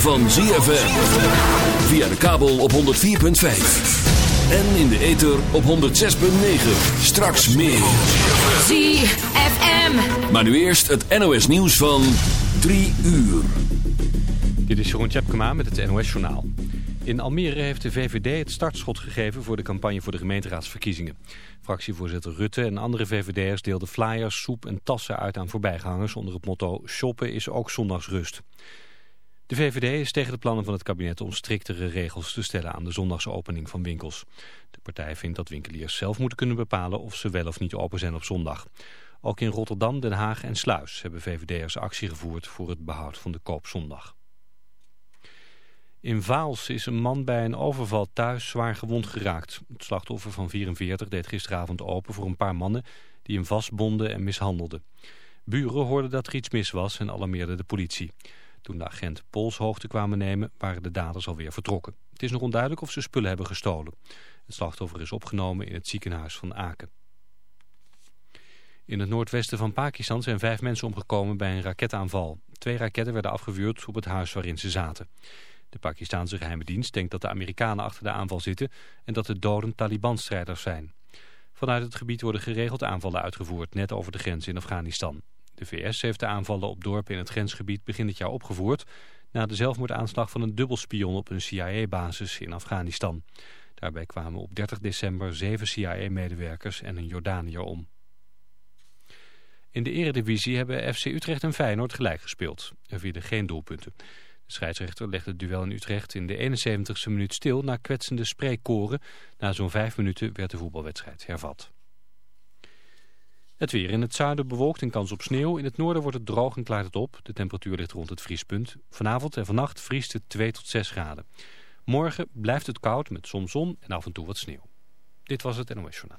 van ZFM. Via de kabel op 104.5. En in de ether op 106.9. Straks meer. ZFM. Maar nu eerst het NOS nieuws van 3 uur. Dit is Jeroen Tjepkema met het NOS Journaal. In Almere heeft de VVD het startschot gegeven voor de campagne voor de gemeenteraadsverkiezingen. Fractievoorzitter Rutte en andere VVD'ers deelden flyers, soep en tassen uit aan voorbijgangers onder het motto shoppen is ook zondagsrust. De VVD is tegen de plannen van het kabinet om striktere regels te stellen aan de zondagsopening van winkels. De partij vindt dat winkeliers zelf moeten kunnen bepalen of ze wel of niet open zijn op zondag. Ook in Rotterdam, Den Haag en Sluis hebben VVD'ers actie gevoerd voor het behoud van de koopzondag. In Vaals is een man bij een overval thuis zwaar gewond geraakt. Het slachtoffer van 44 deed gisteravond open voor een paar mannen die hem vastbonden en mishandelden. Buren hoorden dat er iets mis was en alarmeerden de politie. Toen de agent polshoogte kwamen nemen waren de daders alweer vertrokken. Het is nog onduidelijk of ze spullen hebben gestolen. Het slachtoffer is opgenomen in het ziekenhuis van Aken. In het noordwesten van Pakistan zijn vijf mensen omgekomen bij een raketaanval. Twee raketten werden afgevuurd op het huis waarin ze zaten. De Pakistanse geheime dienst denkt dat de Amerikanen achter de aanval zitten en dat de doden Taliban-strijders zijn. Vanuit het gebied worden geregeld aanvallen uitgevoerd, net over de grens in Afghanistan. De VS heeft de aanvallen op dorpen in het grensgebied begin dit jaar opgevoerd... na de zelfmoordaanslag van een dubbelspion op een CIA-basis in Afghanistan. Daarbij kwamen op 30 december zeven CIA-medewerkers en een Jordaniër om. In de eredivisie hebben FC Utrecht en Feyenoord gelijk gespeeld. Er vielen geen doelpunten. De scheidsrechter legde het duel in Utrecht in de 71ste minuut stil na kwetsende spreekkoren. Na zo'n vijf minuten werd de voetbalwedstrijd hervat. Het weer in het zuiden bewolkt en kans op sneeuw. In het noorden wordt het droog en klaart het op. De temperatuur ligt rond het vriespunt. Vanavond en vannacht vriest het 2 tot 6 graden. Morgen blijft het koud met soms zon en af en toe wat sneeuw. Dit was het NOS Journaal.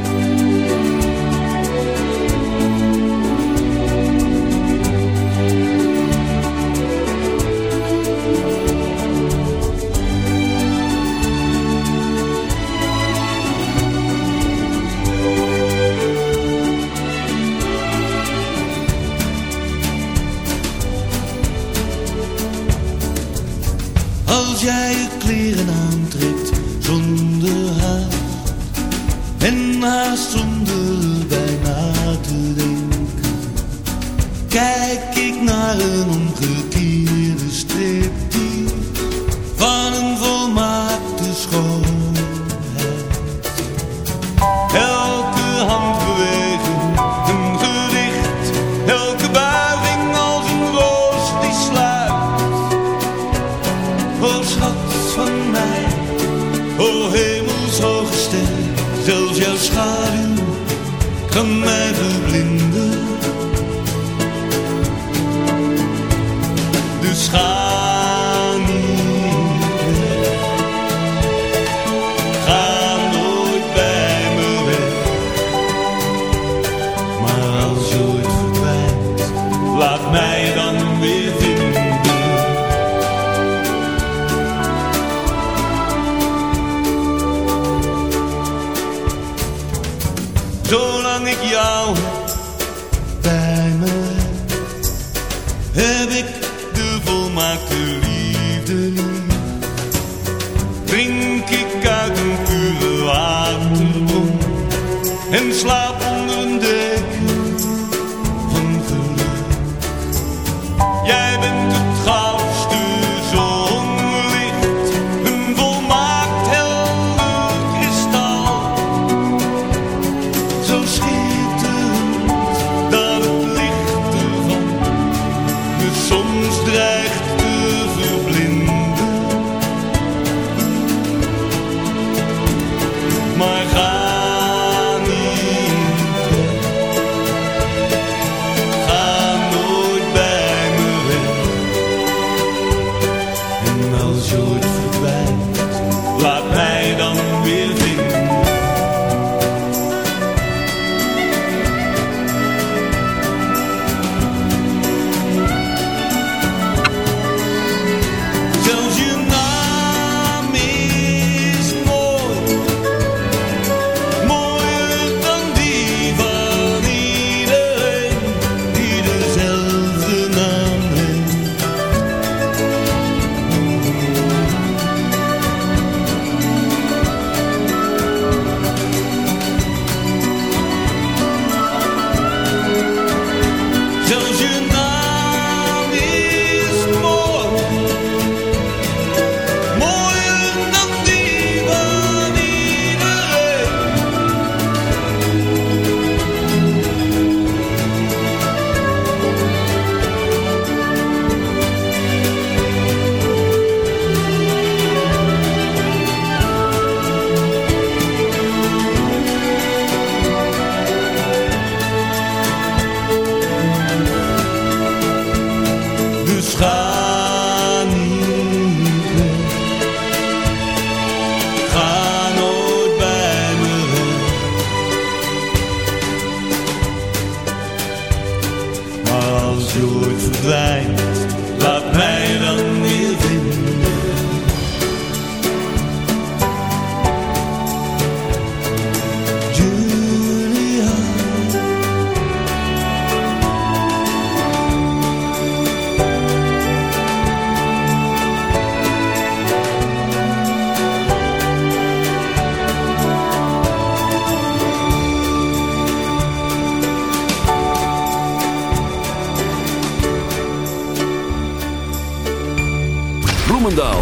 Als jij je kleren aantrekt zonder haast en haast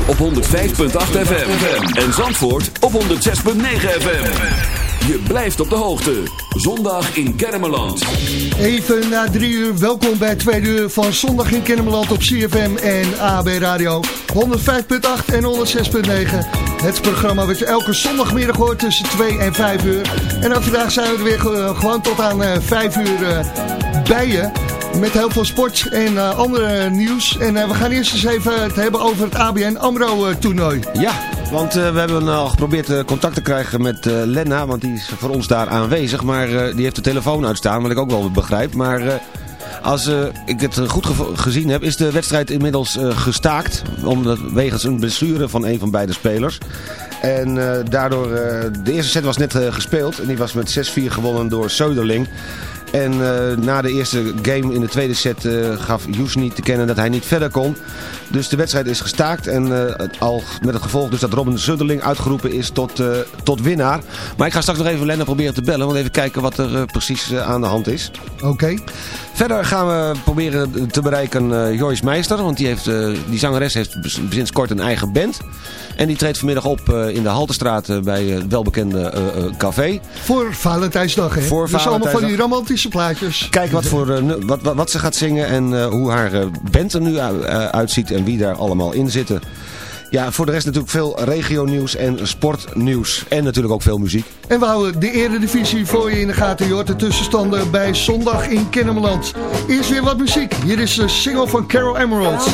op 105.8 FM. En Zandvoort op 106.9 FM. Je blijft op de hoogte. Zondag in Kermeland. Even na drie uur, welkom bij tweede uur van Zondag in Kennemerland op CFM en AB Radio. 105.8 en 106.9. Het programma wat je elke zondagmiddag hoort tussen 2 en 5 uur. En ook vandaag zijn we er weer ge- gewoon tot aan eh, 5 uur eh, bij je. Met heel veel sport en eh, andere nieuws. En eh, we gaan eerst eens even het hebben over het ABN AMRO eh, toernooi. Ja, want we hebben al geprobeerd contact te krijgen met Lenna, want die is voor ons daar aanwezig. Maar die heeft de telefoon uitstaan, wat ik ook wel begrijp. Maar als ik het goed gezien heb, is de wedstrijd inmiddels gestaakt. Omdat, wegens een blessure van een van beide spelers. En eh, daardoor, de eerste set was net gespeeld en die was met 6-4 gewonnen door Söderling. En eh, na de eerste game in de tweede set eh, gaf Jusni te kennen dat hij niet verder kon. Dus de wedstrijd is gestaakt en eh, al met het gevolg dus dat Robin Söderling uitgeroepen is tot, tot winnaar. Maar ik ga straks nog even Lennon proberen te bellen, want even kijken wat er precies aan de hand is. Oké. Verder gaan we proberen te bereiken eh, Joyce Meister, want die, heeft, eh, die zangeres heeft sinds kort een eigen band. En die treedt vanmiddag op eh, in de Haltestraat bij het welbekende café. Voor Valentijnsdag, hè? Voor dus allemaal van die romantische plaatjes. Kijken wat, voor, wat, wat, wat ze gaat zingen en hoe haar band er nu uitziet en wie daar allemaal in zitten. Ja, voor de rest natuurlijk veel regionieuws en sportnieuws. En natuurlijk ook veel muziek. En we houden de eredivisie voor je in de gaten. Je de tussenstanden bij zondag in Kennemerland. Eerst weer wat muziek. Hier is de single van Carol Emerald.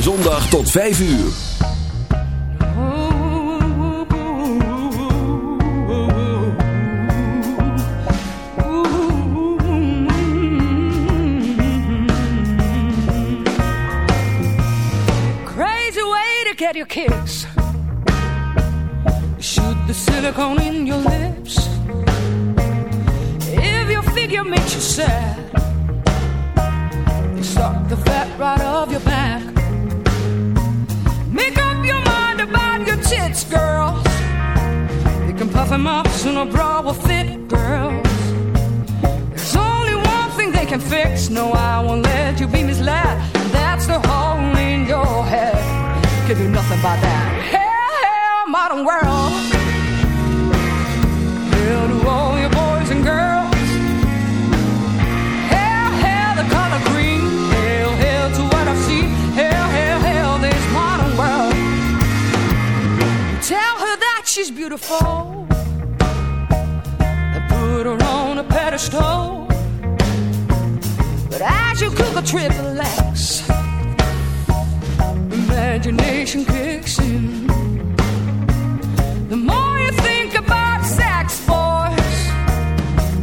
Zondag tot 5 uur. Crazy way to get your kicks. Shoot the silicone in your lips. If your figure makes you sad. Stop the fat right of your back. fits girls. You can puff them up, so no bra will fit girls. There's only one thing they can fix. No, I won't let you be misled. That's the hole in your head. Can do nothing about that. Hell, hell, modern world. Stove. But as you cook a triple X, imagination kicks in. The more you think about sex, boys,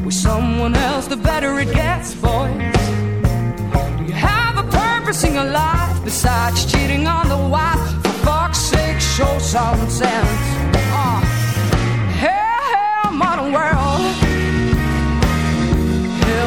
with someone else, the better it gets, boys. Do you have a purpose in your life besides cheating on the wife? For fuck's sake, show some sense. Ah, hell, hell, modern world.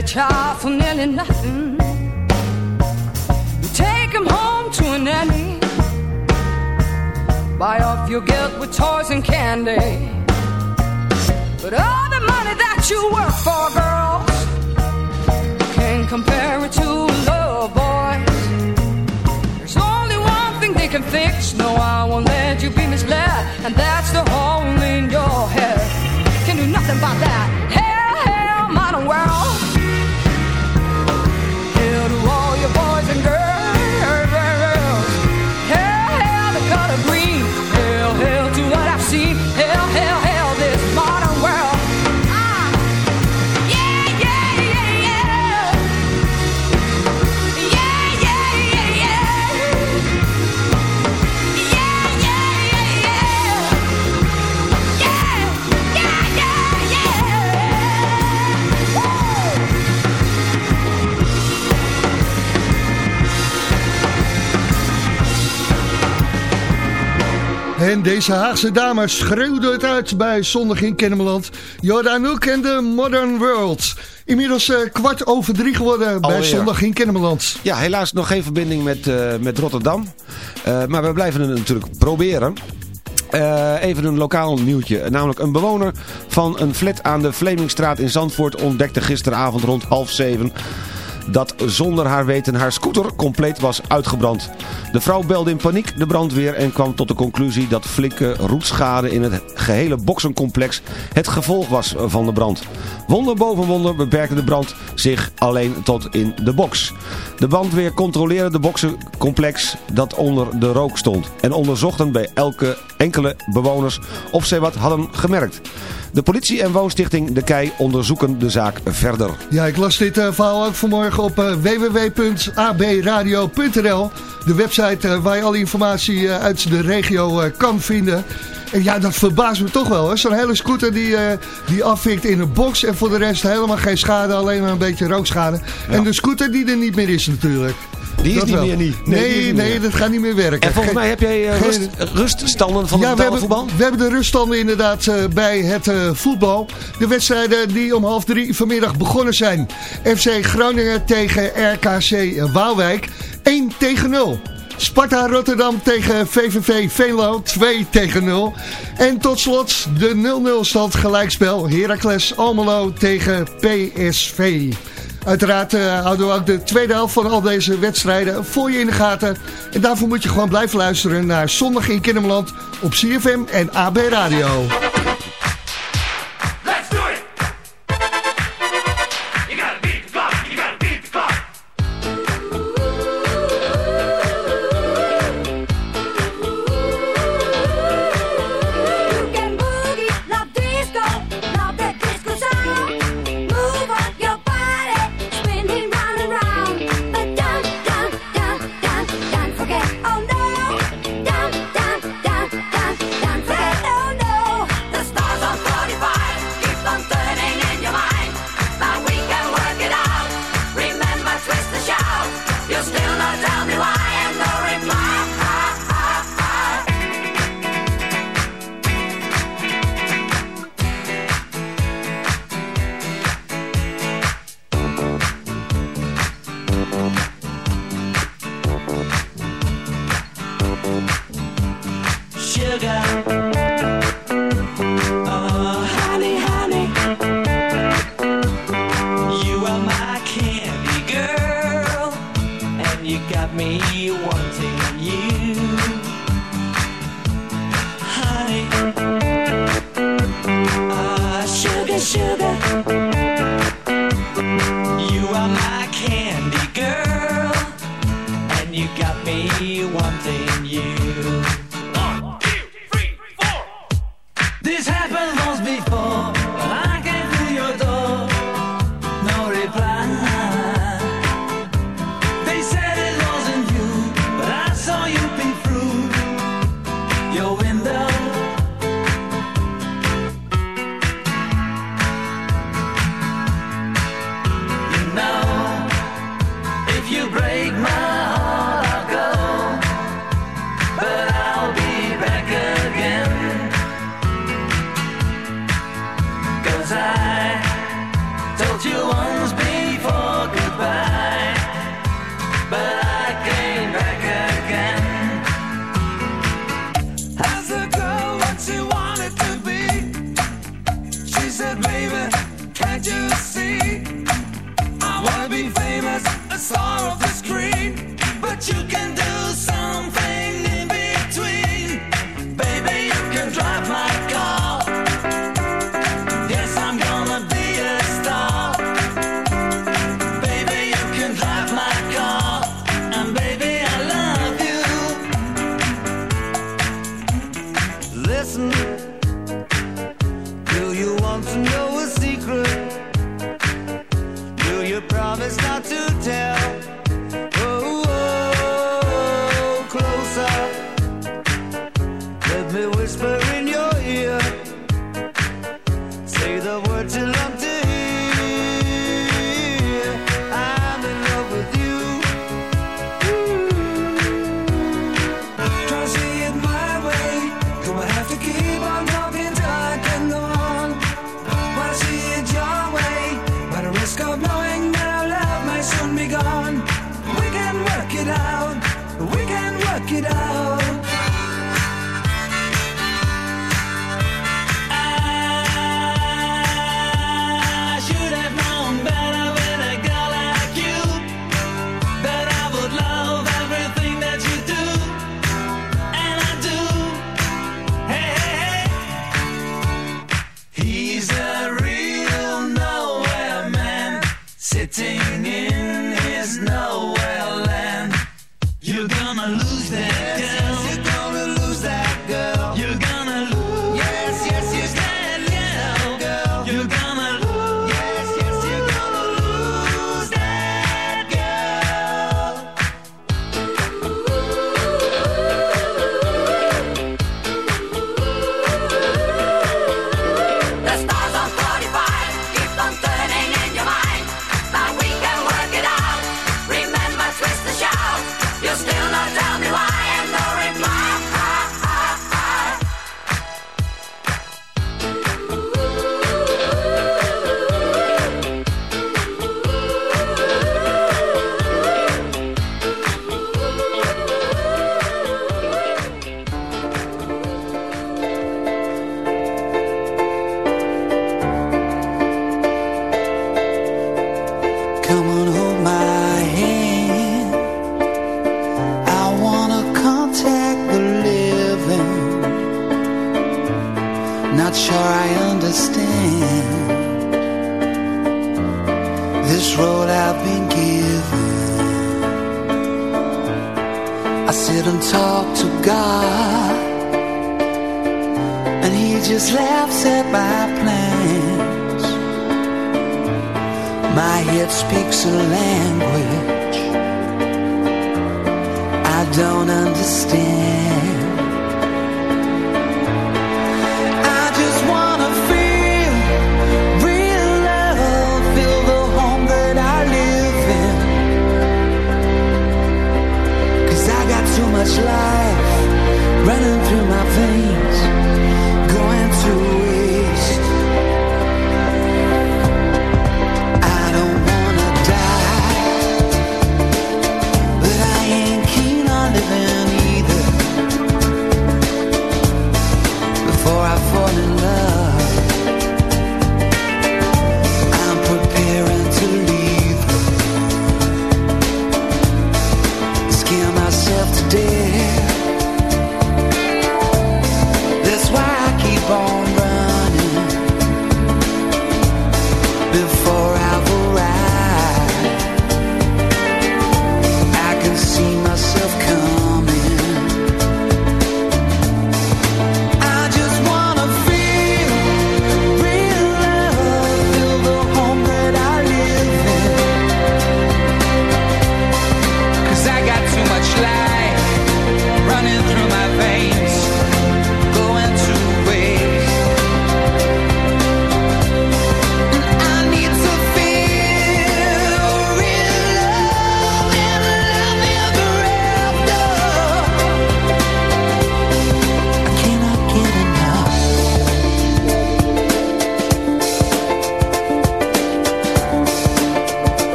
a child for nearly nothing. You take him home to a nanny. Buy off your guilt with toys and candy. But all the money that you work for, girls, can't compare it to love, boys. There's only one thing they can fix. No, I won't let you be misled. And that's the hole in your head. Can do nothing about that. Hell, En deze Haagse dame schreeuwde het uit bij Zondag in Kennemerland. Hoek en de Modern World. Inmiddels eh, kwart over drie geworden bij Alweer. Zondag in Kennemerland. Ja, helaas nog geen verbinding met, eh, met Rotterdam. Eh, maar we blijven het natuurlijk proberen. Even een lokaal nieuwtje. Namelijk een bewoner van een flat aan de Vlemingstraat in Zandvoort ontdekte gisteravond rond half zeven dat zonder haar weten haar scooter compleet was uitgebrand. De vrouw belde in paniek de brandweer en kwam tot de conclusie dat flinke roetschade in het gehele boksencomplex het gevolg was van de brand. Wonder boven wonder beperkte de brand zich alleen tot in de box. De brandweer controleerde de boksencomplex dat onder de rook stond en onderzochten bij elke enkele bewoners of zij wat hadden gemerkt. De politie en woonstichting De Kei onderzoeken de zaak verder. Ja, ik las dit eh, verhaal ook vanmorgen op eh, www.abradio.nl. De website eh, waar je alle informatie uit de regio kan vinden. En ja, dat verbaast me toch wel. hè. Zo'n hele scooter die, eh, die afvikt in een box. En voor de rest helemaal geen schade, alleen maar een beetje rookschade. En de scooter die er niet meer is natuurlijk. Die is Dat niet wel. meer niet. Nee, nee, meer. dat gaat niet meer werken. En volgens mij heb jij eh, rust, ruststanden van ja, het we hebben, voetbal? we hebben de ruststanden inderdaad eh, bij het eh, voetbal. De wedstrijden die om half drie vanmiddag begonnen zijn. FC Groningen tegen RKC Waalwijk 1 tegen 0. Sparta Rotterdam tegen VVV Venlo 2 tegen 0. En tot slot de 0-0 stand gelijkspel Heracles Almelo tegen PSV. Uiteraard eh, houden we ook de tweede helft van al deze wedstrijden voor je in de gaten. En daarvoor moet je gewoon blijven luisteren naar Zondag in Kinderland op CFM en AB Radio.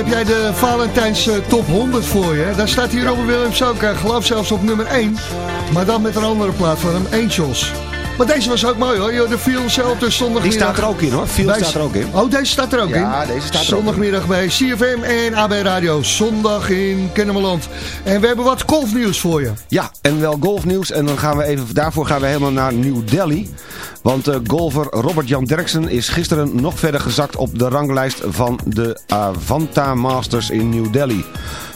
Heb jij de Valentijns eh, top 100 voor je. Daar staat hier Robert Williams ook, uh, geloof zelfs op nummer 1. Maar dan met een andere plaat van hem, Angels. Maar deze was ook mooi hoor, de viel zelf dus Die zondagmiddag. staat er ook in hoor. Bij- staat er ook in. Oh, deze staat er ook in? Ja, deze staat er. Zondagmiddag bij CFM en AB Radio. Zondag in Kennemerland. En we hebben wat golfnieuws voor je. Ja, en wel golfnieuws. En dan gaan we even, daarvoor gaan we helemaal naar New Delhi. Want eh, golfer Robert-Jan Derksen is gisteren nog verder gezakt op de ranglijst van de Avanta Masters in New Delhi.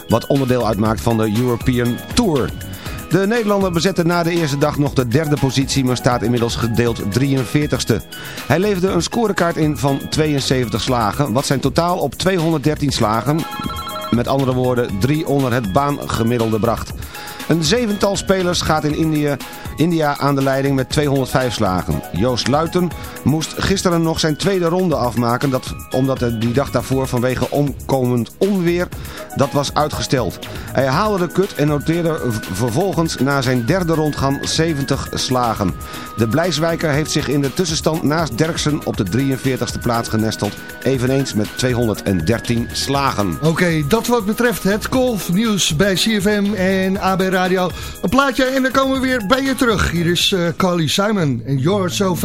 Wat onderdeel uitmaakt van de European Tour. De Nederlander bezette na de eerste dag nog de derde positie, maar staat inmiddels gedeeld 43ste. Hij leverde een scorekaart in van 72 slagen, wat zijn totaal op 213 slagen, met andere woorden 3 onder het baangemiddelde bracht. Een zevental spelers gaat in India, India aan de leiding met 205 slagen. Joost Luiten moest gisteren nog zijn tweede ronde afmaken... Dat, omdat hij die dag daarvoor vanwege omkomend onweer dat was uitgesteld. Hij haalde de kut en noteerde vervolgens na zijn derde rondgang 70 slagen. De Blijswijker heeft zich in de tussenstand naast Derksen op de 43ste plaats genesteld... eveneens met 213 slagen. Oké, dat wat betreft het golfnieuws bij CFM en AB Radio. Een plaatje en dan komen we weer bij je terug. Hier is eh, Carly Simon en You're So.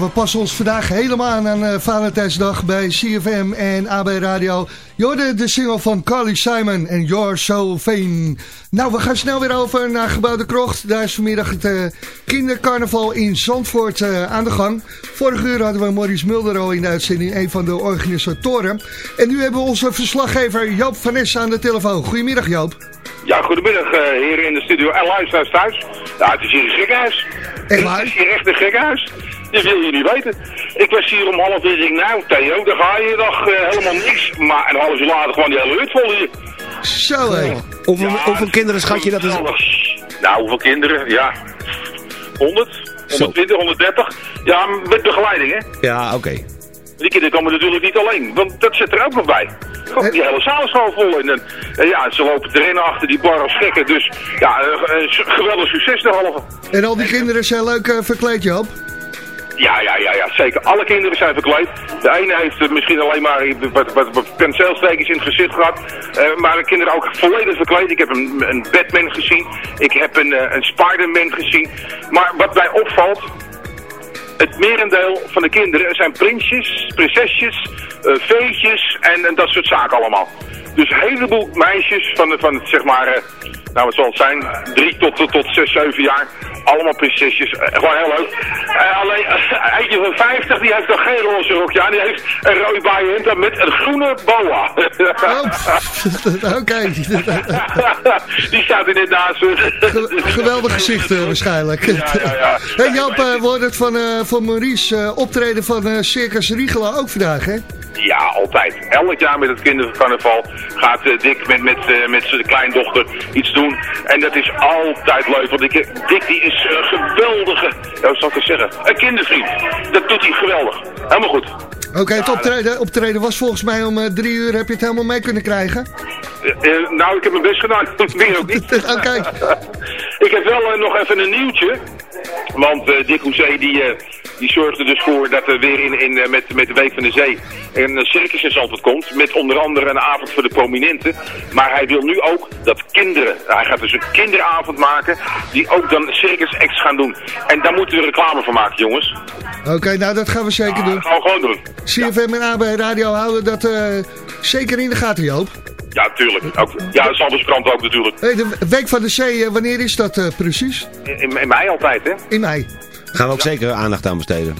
We passen ons vandaag helemaal aan aan eh, Valentijnsdag bij CFM en AB Radio. Jorde de single van Carly Simon en You're So Vain. Nou, we gaan snel weer over naar Gebouw de Krocht. Daar is vanmiddag het eh, kindercarnaval in Zandvoort eh, aan de gang. Vorige uur hadden we Maurice Mulder al in de uitzending, een van de organisatoren. En nu hebben we onze verslaggever Joop van Ness aan de telefoon. Goedemiddag Joop. Ja, goedemiddag eh, heren in de studio en luisteraars thuis. Ja, het is hier een gekhuis. Echt waar? Het is hier echt een gekhuis. Dat wil je niet weten. Ik was hier om half uur, ik denk, nou Theo, dan ga je nog eh, helemaal niks. Maar een half uur later gewoon die hele hut vol hier. Zo hé. Hoeveel, Ja, hoeveel kinderen schat je dat is? Nou, hoeveel kinderen? Ja, 100, 120, 130. Ja, met begeleiding hè. Ja, oké. Die kinderen komen natuurlijk niet alleen, want dat zit er ook nog bij. Gewoon, Die hele zaal is gewoon vol. En, en ja, ze lopen te rennen achter die bar als gekken. Dus ja, eh, eh, geweldig succes derhalve. En al die kinderen zijn leuk eh, verkleed Joop. Ja, ja, ja, ja, zeker. Alle kinderen zijn verkleed. De ene heeft eh, misschien alleen maar wat, wat, wat penseelstekens in het gezicht gehad. Eh, maar de kinderen ook volledig verkleed. Ik heb een, een Batman gezien. Ik heb een, eh, een Spider-Man gezien. Maar wat mij opvalt... Het merendeel van de kinderen zijn prinsjes, prinsesjes, eh veetjes en, en dat soort zaken allemaal. Dus een heleboel meisjes van, van het, zeg maar, eh, nou wat zal het zijn, drie tot, tot, tot zes, zeven jaar. Allemaal prinsesjes, eh, gewoon heel leuk. Alleen, eentje van 50, die heeft nog geen roze rokje aan. Die heeft een rode bijen met een groene boa. Oh, Oké. die staat er. Ge- Geweldig gezicht eh, waarschijnlijk. Ja, ja, ja. Hey eh, wordt het van, van Maurice optreden van Circus Riegela ook vandaag, hè? Ja, altijd. Elk jaar met het kindercarnaval gaat eh, Dick met, met, eh, met zijn kleindochter iets doen. En dat is altijd leuk. Want ik, Dick die is een geweldige, wat zal ik zeggen, een kindervriend. Dat doet hij geweldig. Helemaal goed. Oké, het optreden, optreden was volgens mij om eh, drie uur. Heb je het helemaal mee kunnen krijgen? Eh, eh, nou, ik heb mijn best gedaan. Meer ook niet. Oké. ik heb wel nog even een nieuwtje. Want Dick Hoezee die, die zorgde dus voor dat er weer in, in, met, met de Week van de Zee een circus in Zandvoort komt. Met onder andere een avond voor de prominenten. Maar hij wil nu ook dat kinderen, hij gaat dus een kinderavond maken, die ook dan circus acts gaan doen. En daar moeten we reclame van maken, jongens. Oké, nou dat gaan we zeker Dat doen. gaan we gewoon doen. CFM en AB Radio houden dat eh, zeker in de gaten, Joop. Ja, tuurlijk. Ook, ja, de Zandvoortskrant ook natuurlijk. Hey, de Week van de Zee, eh, wanneer is dat eh, precies? In, in mei altijd, hè? In mei. Gaan we ook zeker aandacht aan besteden.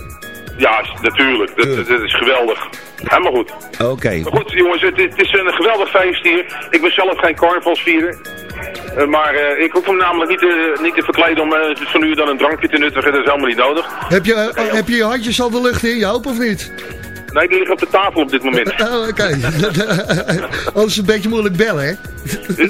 Ja, natuurlijk. Dat, dat, dat is geweldig. Helemaal goed. Oké. Maar goed, jongens, het, het is een geweldig feest hier. Ik ben zelf geen carnavalsvierer. Eh, maar eh, ik hoef hem namelijk niet te, niet te verkleden om eh, van nu dan een drankje te nuttigen. Dat is helemaal niet nodig. Heb je, eh, heb je je handjes al de lucht in, Joop, of niet? Nee, die liggen op de tafel op dit moment. Oh, oké. Anders is het een beetje moeilijk bellen, hè?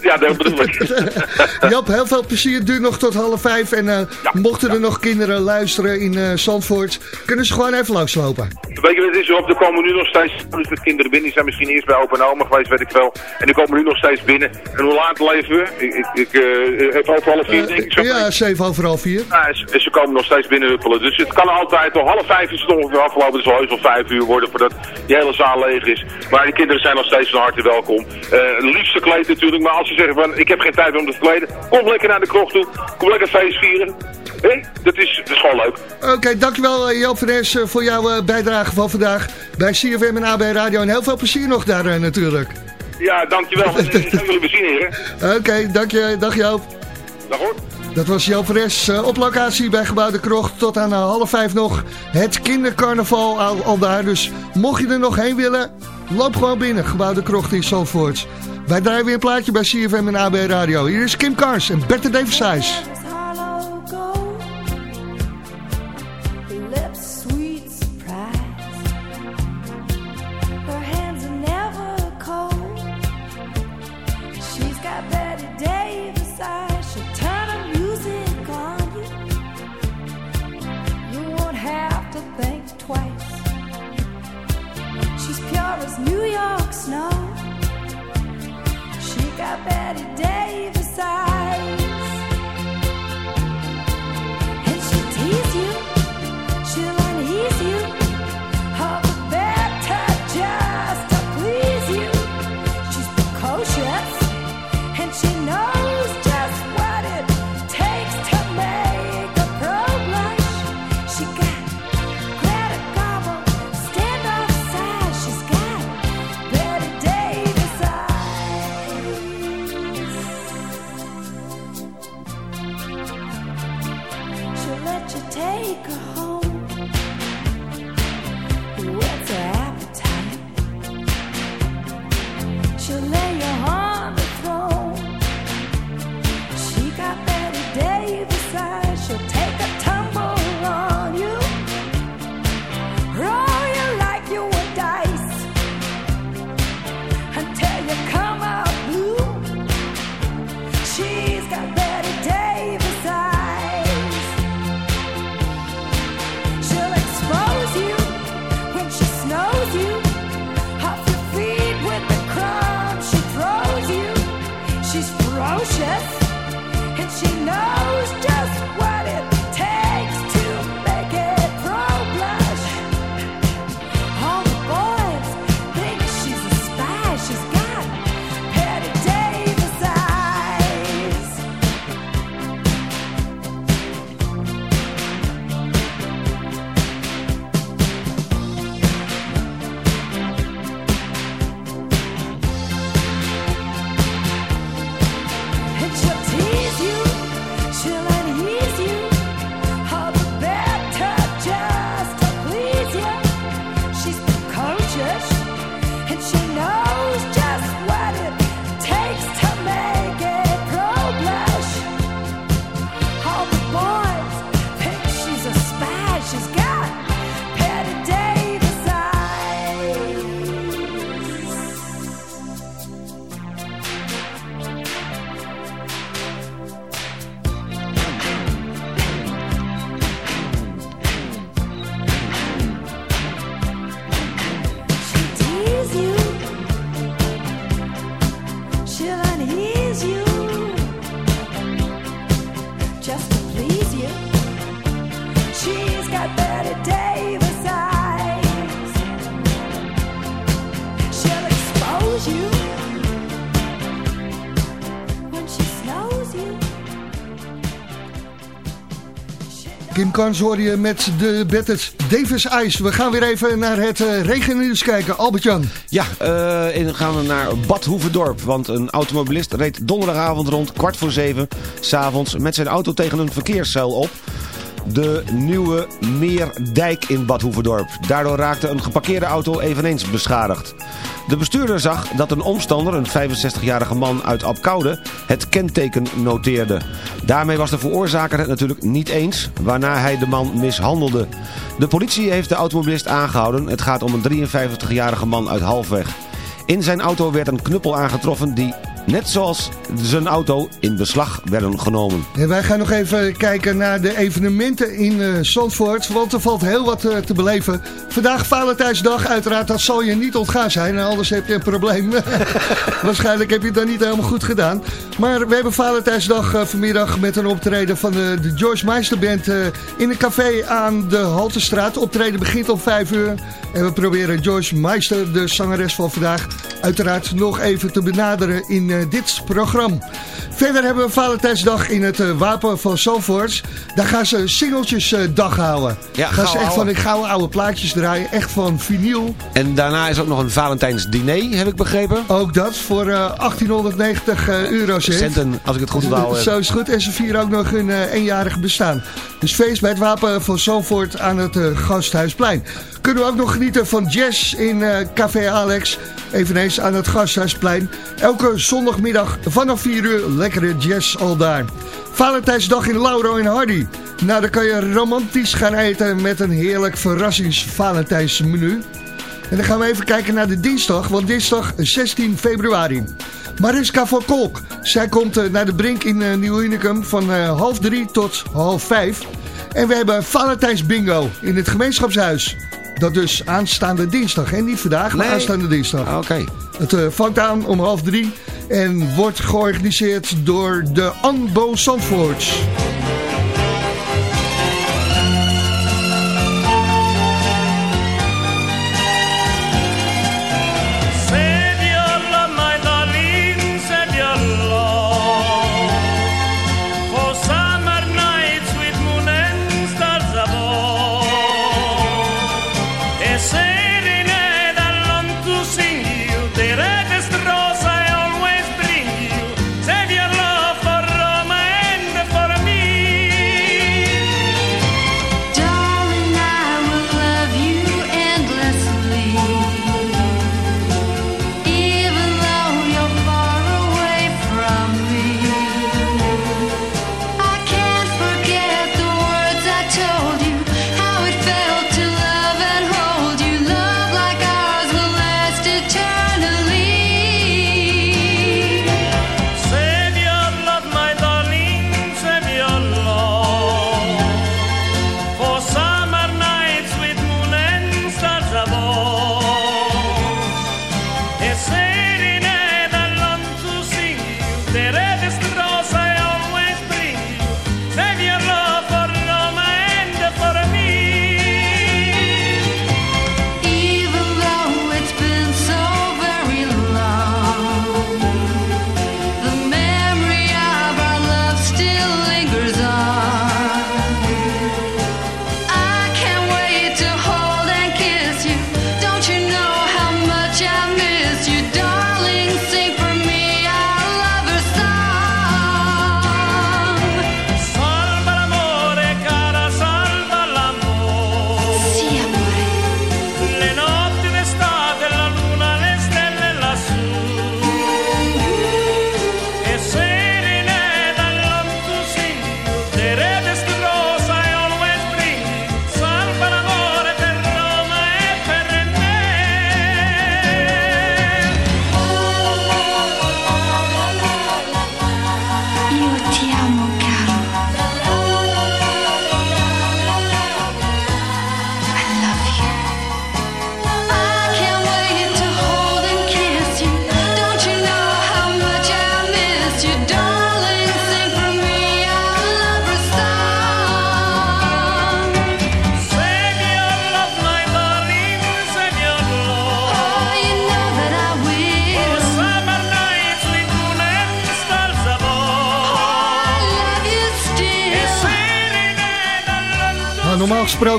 ja, dat bedoel ik. Jap, heel veel plezier. Het duurt nog tot half vijf. En eh, mochten er nog kinderen luisteren in eh, Zandvoort, kunnen ze gewoon even langslopen. Weet je wat het is? Op, er komen nu nog steeds dus met kinderen binnen. Die zijn misschien eerst bij opa en oma geweest, weet ik veel. En die komen nu nog steeds binnen. En hoe laat leven we? Ik, ik, ik eh, heb over half vier, denk ik. Zo Ja, zeven over half vier. Ja, en ze, en ze komen nog steeds binnen huppelen. Dus het kan altijd, om half vijf is het ongeveer afgelopen. Het zal heus wel vijf uur worden voordat die hele zaal leeg is. Maar die kinderen zijn nog steeds van harte welkom. Eh liefst gekleed natuurlijk, maar als ze zeggen van ik heb geen tijd om te verkleden. Kom lekker naar de krocht toe. Kom lekker feest vieren. Hé, dat, is, dat is gewoon leuk. Oké, dankjewel uh, Joop van Nes eh, voor jouw eh, bijdrage van vandaag bij CFM en AB Radio. En heel veel plezier nog daar eh, natuurlijk. Ja, dankjewel. En, eh, jullie weer zien, heren. Oké, dank je. Dag Joop. Dag hoor. Dat was Joop Nes eh, op locatie bij Gebouw de Krocht. Tot aan eh, half vijf nog het kindercarnaval al, daar. Dus mocht je er nog heen willen, loop gewoon binnen. Gebouw de Krocht in Zandvoort. Wij draaien weer een plaatje bij CFM en AB Radio. Hier is Kim Kars en Better Davis York snow. She got Betty Davis eyes. Je met de Betted Davis Ice. We gaan weer even naar het uh, regennieuws kijken. Albert-Jan. Ja, eh, dan gaan we naar Bad Hoeverdorp. Want een automobilist reed donderdagavond rond kwart voor zeven... s'avonds met zijn auto tegen een verkeerszuil op... De nieuwe Meerdijk in Bad Hoeverdorp. Daardoor raakte een geparkeerde auto eveneens beschadigd. De bestuurder zag dat een omstander, een 65-jarige man uit Apkoude, het kenteken noteerde. Daarmee was de veroorzaker het natuurlijk niet eens, waarna hij de man mishandelde. De politie heeft de automobilist aangehouden. Het gaat om een 53-jarige man uit Halfweg. In zijn auto werd een knuppel aangetroffen die, net zoals zijn auto, in beslag werden genomen. En wij gaan nog even kijken naar de evenementen in eh Zandvoort. Want er valt heel wat eh, te beleven. Vandaag Valentijnsdag. Uiteraard, dat zal je niet ontgaan zijn. Anders heb je een probleem. Waarschijnlijk heb je het dan niet helemaal goed gedaan. Maar we hebben Valentijnsdag eh, vanmiddag met een optreden van de, George Meister Band... in een café aan de Haltestraat. Optreden begint om 5 uur. En we proberen George Meister, de zangeres van vandaag... uiteraard nog even te benaderen in eh, dit programma. Verder hebben we Valentijnsdag in het eh, Wapen van Zandvoort. Daar gaan ze singeltjesdag houden. Ja, is gauw echt van ik gauw oude plaatjes draaien. Echt van vinyl. En daarna is ook nog een Valentijnsdiner, heb ik begrepen. Ook dat voor eh, 1890 eh, euro cent. Centen, als ik het goed onthoud. Zo is goed. En ze vieren ook nog hun eh, eenjarig bestaan. Dus feest bij het Wapen van Zandvoort aan het eh, Gasthuisplein. Kunnen we ook nog genieten van jazz in eh, Café Alex. Eveneens aan het Gasthuisplein. Elke zondagmiddag vanaf 4 uur lekkere jazz al daar. Valentijnsdag in Lauro en Hardy. Nou, dan kan je romantisch gaan eten met een heerlijk verrassings Valentijnsmenu. En dan gaan we even kijken naar de dinsdag, want dinsdag 16 februari. Mariska van Kolk, zij komt eh, naar de Brink in eh, Nieuw Unicum van eh, half drie tot half vijf. En we hebben Valentijns Bingo in het gemeenschapshuis. Dat dus aanstaande dinsdag, en niet vandaag, maar Nee. aanstaande dinsdag. Oké. Het eh, vangt aan om half drie en wordt georganiseerd door de Anbo Zandvoorts.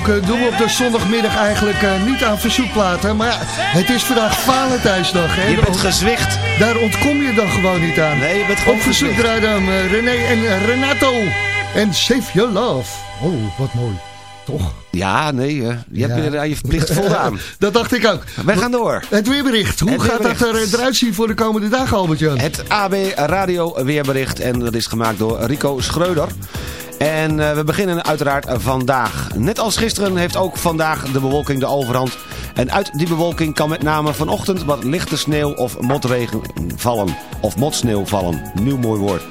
Doen we op de zondagmiddag eigenlijk eh, niet aan verzoekplaten. Maar ja, het is vandaag Valentijnsdag. Hè? Je bent gezwicht. Daar ontkom je dan gewoon niet aan. Nee, je bent gewoon Op verzoek draaien dan eh, René en Renato. En Save Your Love. Oh, wat mooi. Toch? Ja, nee, eh, je hebt Ja. aan je verplicht voldaan. dat dacht ik ook. Wij gaan door. Het weerbericht. Hoe Het gaat dat weerbericht. er, eruit zien voor de komende dagen, Albert-Jan? Het AB Radio weerbericht en dat is gemaakt door Rico Schreuder. En eh, we beginnen uiteraard vandaag. Net als gisteren heeft ook vandaag de bewolking de overhand. En uit die bewolking kan met name vanochtend wat lichte sneeuw of motregen vallen. Of motsneeuw vallen. Nieuw mooi woord.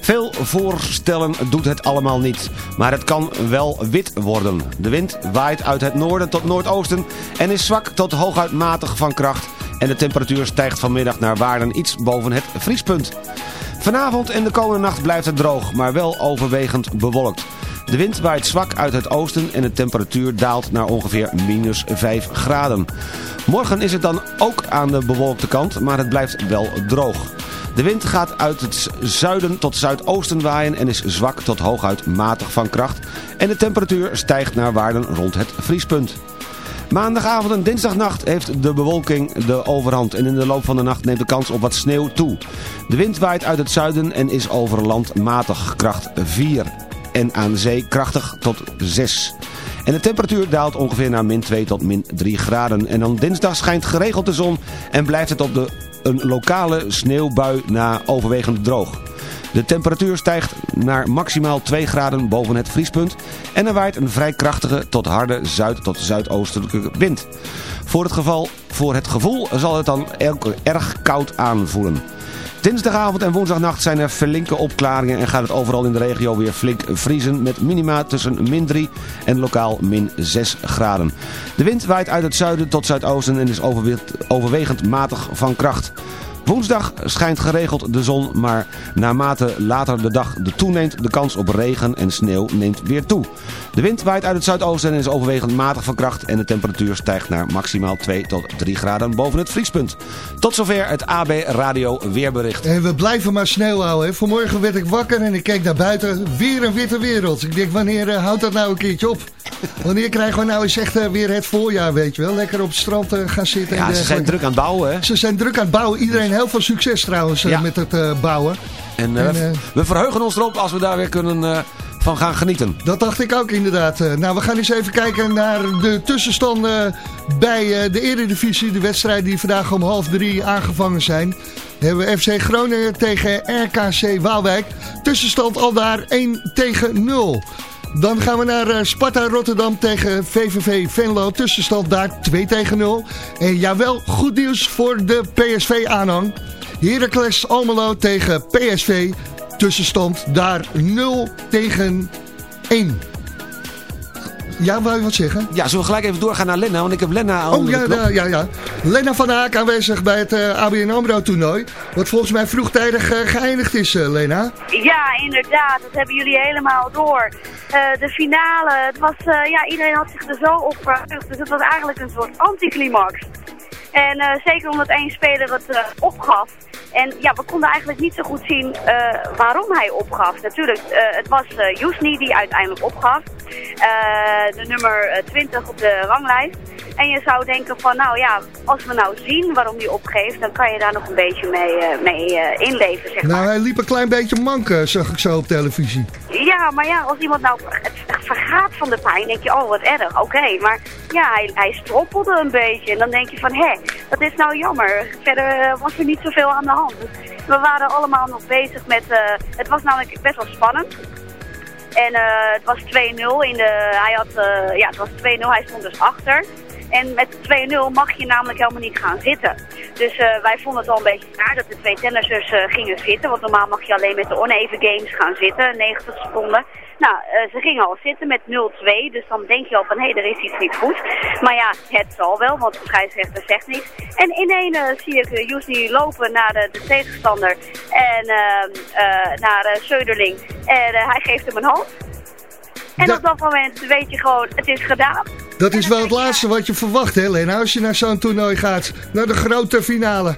Veel voorstellen doet het allemaal niet, maar het kan wel wit worden. De wind waait uit het noorden tot noordoosten en is zwak tot hooguit matig van kracht. En de temperatuur stijgt vanmiddag naar waarden iets boven het vriespunt. Vanavond en de komende nacht blijft het droog, maar wel overwegend bewolkt. De wind waait zwak uit het oosten en de temperatuur daalt naar ongeveer minus 5 graden. Morgen is het dan ook aan de bewolkte kant, maar het blijft wel droog. De wind gaat uit het zuiden tot zuidoosten waaien en is zwak tot hooguit matig van kracht. En de temperatuur stijgt naar waarden rond het vriespunt. Maandagavond en dinsdagnacht heeft de bewolking de overhand en in de loop van de nacht neemt de kans op wat sneeuw toe. De wind waait uit het zuiden en is over land matig kracht 4 en aan zee krachtig tot 6. En de temperatuur daalt ongeveer naar min 2 tot min 3 graden. En dan dinsdag schijnt geregeld de zon en blijft het op de, een lokale sneeuwbui na overwegend droog. De temperatuur stijgt naar maximaal 2 graden boven het vriespunt en er waait een vrij krachtige tot harde zuid- tot zuidoostelijke wind. Voor het, geval, voor het gevoel zal het dan erg koud aanvoelen. Dinsdagavond en woensdagnacht zijn er flinke opklaringen en gaat het overal in de regio weer flink vriezen met minima tussen min 3 en lokaal min 6 graden. De wind waait uit het zuiden tot zuidoosten en is overwe- overwegend matig van kracht. Woensdag schijnt geregeld de zon, maar naarmate later de dag de toeneemt, de kans op regen en sneeuw neemt weer toe. De wind waait uit het zuidoosten en is overwegend matig van kracht en de temperatuur stijgt naar maximaal 2 tot 3 graden boven het vriespunt. Tot zover het AB Radio weerbericht. En we blijven maar sneeuw houden. Hè. Vanmorgen werd ik wakker en ik keek naar buiten. Weer een witte wereld. Ik denk, wanneer eh, houdt dat nou een keertje op? Wanneer krijgen we nou eens echt eh, weer het voorjaar, weet je wel? Lekker op het strand eh, gaan zitten. en Ja, ze zijn druk aan het bouwen hè. Ze zijn druk aan het bouwen. Iedereen heel veel succes trouwens eh, Ja. met het eh, bouwen. En, eh, En, we verheugen ons erop als we daar weer kunnen van gaan genieten. Dat dacht ik ook inderdaad. Nou, we gaan eens even kijken naar de tussenstanden bij de Eredivisie. De wedstrijden die vandaag om half drie aangevangen zijn. Dan hebben we FC Groningen tegen RKC Waalwijk. Tussenstand al daar 1 tegen 0. Dan gaan we naar eh, Sparta Rotterdam tegen VVV Venlo. Tussenstand daar 2 tegen 0. En jawel, goed nieuws voor de PSV-aanhang. Heracles Almelo tegen PSV. Tussenstand daar 0 tegen 1. Ja, wou je wat zeggen? Ja, zullen we gelijk even doorgaan naar Lenna, want ik heb Lenna al Oh ja, de knop. ja, ja, ja. Lena van Haak aanwezig bij het eh, ABN AMRO toernooi. Wat volgens mij vroegtijdig eh, geëindigd is, eh, Lena. Ja, inderdaad. Dat hebben jullie helemaal door. Eh, de finale, het was, eh, ja, iedereen had zich er zo op verheugd. Dus het was eigenlijk een soort anticlimax. En eh, zeker omdat één speler het eh, opgaf. En ja, we konden eigenlijk niet zo goed zien eh, waarom hij opgaf. Natuurlijk, eh, het was Jusni die uiteindelijk opgaf. De nummer eh, 20 op de ranglijst. En je zou denken van, nou ja, als we nou zien waarom hij opgeeft, dan kan je daar nog een beetje mee, mee inleven, zeg maar. Nou, hij liep een klein beetje mank, eh, zag ik zo op televisie. Ja, maar ja, als iemand nou vergaat van de pijn, denk je, oh wat erg, oké. Maar ja, hij, hij stroppelde een beetje en dan denk je van, hé, dat is nou jammer. Verder eh, was er niet zoveel aan de hand. We waren allemaal nog bezig met, eh, het was namelijk best wel spannend. En eh, het was 2-0 in de, hij had, ja, het was 2-0, hij stond dus achter. En met 2-0 mag je namelijk helemaal niet gaan zitten. Dus eh, wij vonden het al een beetje raar dat de twee tennissers eh, gingen zitten. Want normaal mag je alleen met de oneven games gaan zitten, 90 seconden. Nou, eh, ze gingen al zitten met 0-2, dus dan denk je al van hé, er is iets niet goed. Maar ja, het zal wel, want de scheidsrechter zegt niks. En ineens eh, zie ik uh, Jusni lopen naar de, de tegenstander en ehm, eh, naar Söderling. En hij geeft hem een hand. En Dat- op dat moment weet je gewoon, het is gedaan. Dat is wel het laatste wat je verwacht, hè, Lena? Als je naar zo'n toernooi gaat, naar de grote finale.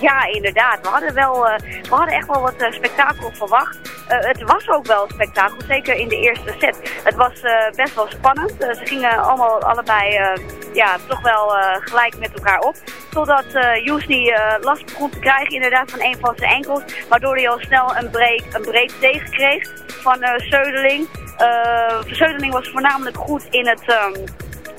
Ja, inderdaad. We hadden, wel, eh, we hadden echt wel wat eh, spektakel verwacht. Eh, het was ook wel spektakel, zeker in de eerste set. Het was best wel spannend. Ze gingen allemaal allebei ja, toch wel gelijk met elkaar op. Totdat uh, last begon te krijgen inderdaad van een van zijn enkels. Waardoor hij al snel een break, een break tegenkreeg van Zeudeling. Zeudeling was voornamelijk goed in het... ehm,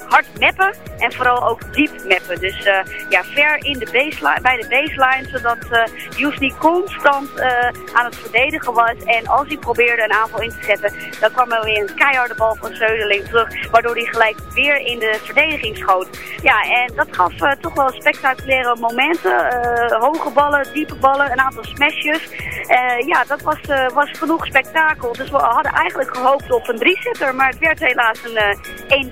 hard mappen en vooral ook diep mappen. Dus eh, ja, ver in de baseline, bij de baseline, zodat eh, Jusni constant eh, aan het verdedigen was. En als hij probeerde een aanval in te zetten, dan kwam er weer een keiharde bal van Zeudeling terug, waardoor hij gelijk weer in de verdediging schoot. Ja, en dat gaf toch wel spectaculaire momenten. hoge ballen, diepe ballen, een aantal smashes. ja, dat was, was genoeg spektakel. Dus we hadden eigenlijk gehoopt op een drie-setter, maar het werd helaas een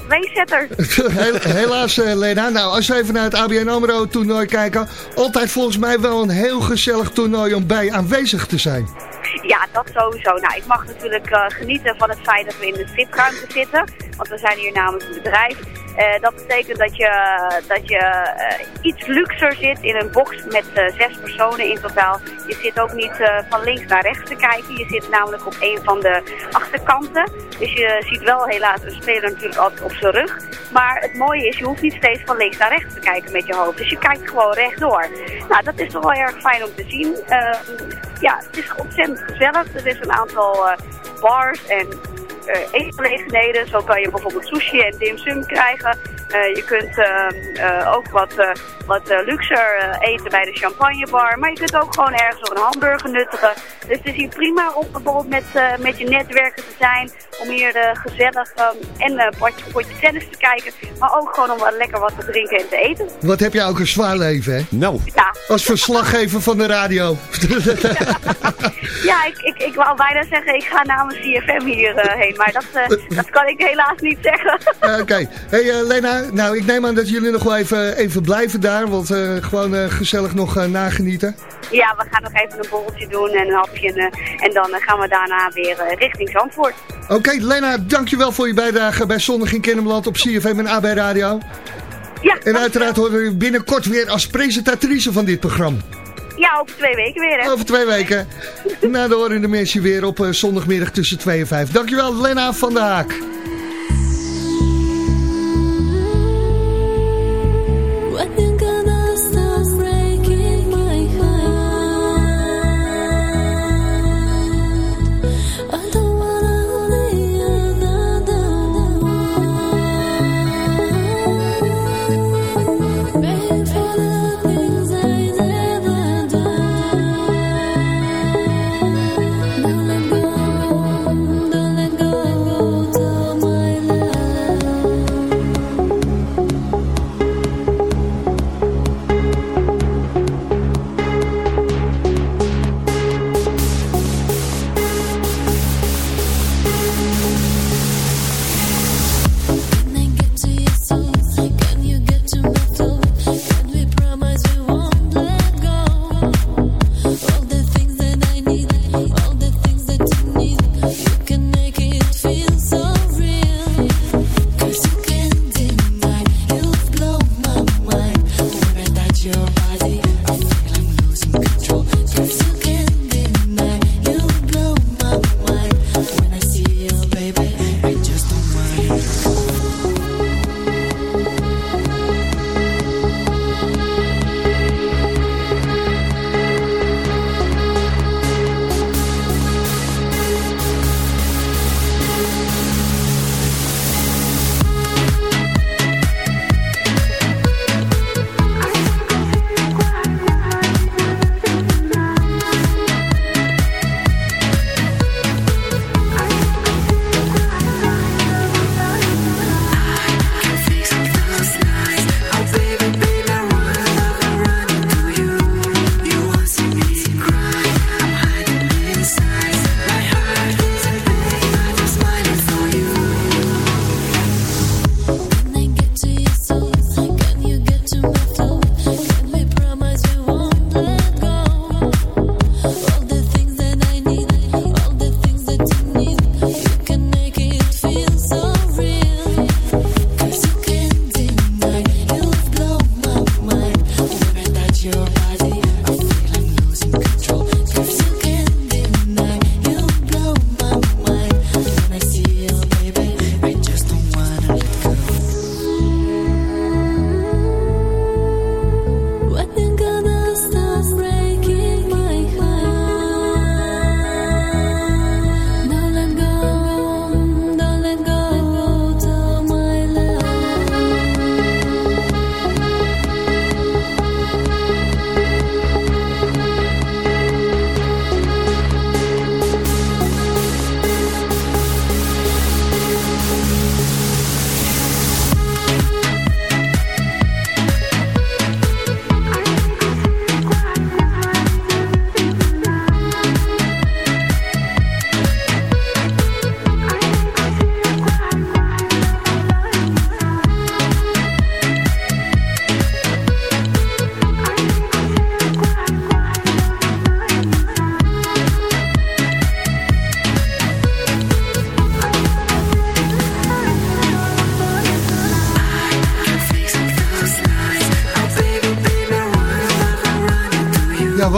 1,02 Helaas, eh, Lena. Nou, als we even naar het ABN AMRO-toernooi kijken... altijd volgens mij wel een heel gezellig toernooi om bij aanwezig te zijn. Ja, dat sowieso. Nou, ik mag natuurlijk eh, genieten van het feit dat we in de vipruimte zitten. Want we zijn hier namens een bedrijf. Eh, dat betekent dat je, dat je eh, iets luxer zit in een box met eh, zes personen in totaal. Je zit ook niet van links naar rechts te kijken. Je zit namelijk op een van de achterkanten. Dus je ziet wel helaas een speler natuurlijk altijd op zijn rug. Maar het mooie is, je hoeft niet steeds van links naar rechts te kijken met je hoofd. Dus je kijkt gewoon rechtdoor. Nou, dat is toch wel erg fijn om te zien. Eh, ja, het is ontzettend gezellig. Er is een aantal bars en eh, eetgelegenheden. Zo kan je bijvoorbeeld sushi en dim sum krijgen. Eh, je kunt eh, eh, ook wat, eh, wat luxer eh, eten bij de champagnebar. Maar je kunt ook gewoon ergens nog een hamburger nuttigen. Dus het is hier prima om bijvoorbeeld met, eh, met je netwerken te zijn. Om hier eh, gezellig eh, en een potje, potje tennis te kijken. Maar ook gewoon om wat lekker wat te drinken en te eten. Wat heb jij ook een zwaar leven, hè? Nou. Ja, Als verslaggever van de radio. ja ik, ik, ik wou bijna zeggen, ik ga namens CFM hierheen. maar dat, eh, dat kan ik helaas niet zeggen. Oké. Hey eh, Lena, nou ik neem aan dat jullie nog wel even, even blijven daar. Want eh, gewoon eh, gezellig nog eh, nagenieten. Ja, we gaan nog even een borreltje doen en een hapje. En, eh, en dan eh, gaan we daarna weer eh, richting Zandvoort. Oké, Lena, dankjewel voor je bijdrage bij Zondag in Kennemerland op CFM en AB Radio. Ja, En uiteraard horen we u binnenkort weer als presentatrice van dit programma. Ja, over twee weken weer, hè? Over twee weken. Na de horen de mensen weer op eh, zondagmiddag tussen 2 en 5. Dankjewel, Lena van der Haak.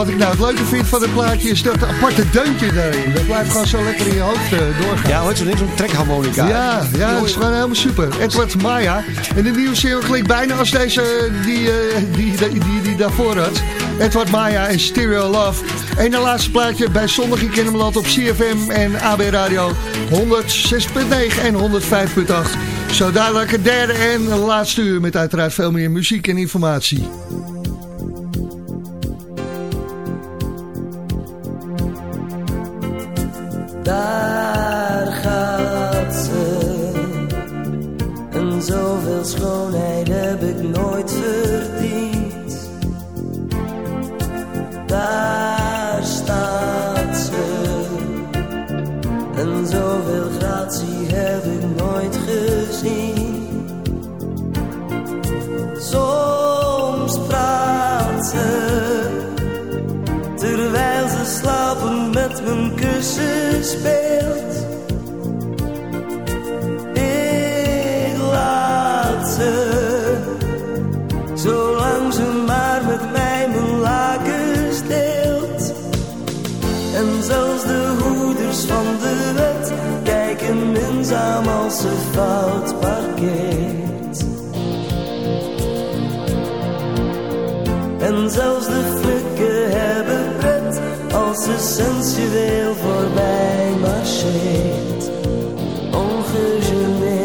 Wat ik nou het leuke vind van het plaatje is dat aparte deuntje daarin. Dat blijft gewoon zo lekker in je hoofd eh, doorgaan. Ja, hoort zo niks, zo'n trekharmonica. Ja, ja, dat is gewoon helemaal super. Edward Maya. En de nieuwe single klinkt bijna als deze eh, die, eh, die, die, die, die daarvoor had. Edward Maya en Stereo Love. En de laatste plaatje bij Zondag in Kennemerland op CFM en AB Radio 106.9 en 105.8. Zo dadelijk het derde en laatste uur met uiteraard veel meer muziek en informatie. Ze sensueel voorbij marcheert. Ongegeneerd.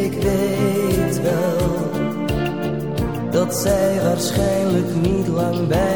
Ik weet wel dat zij waarschijnlijk niet lang bij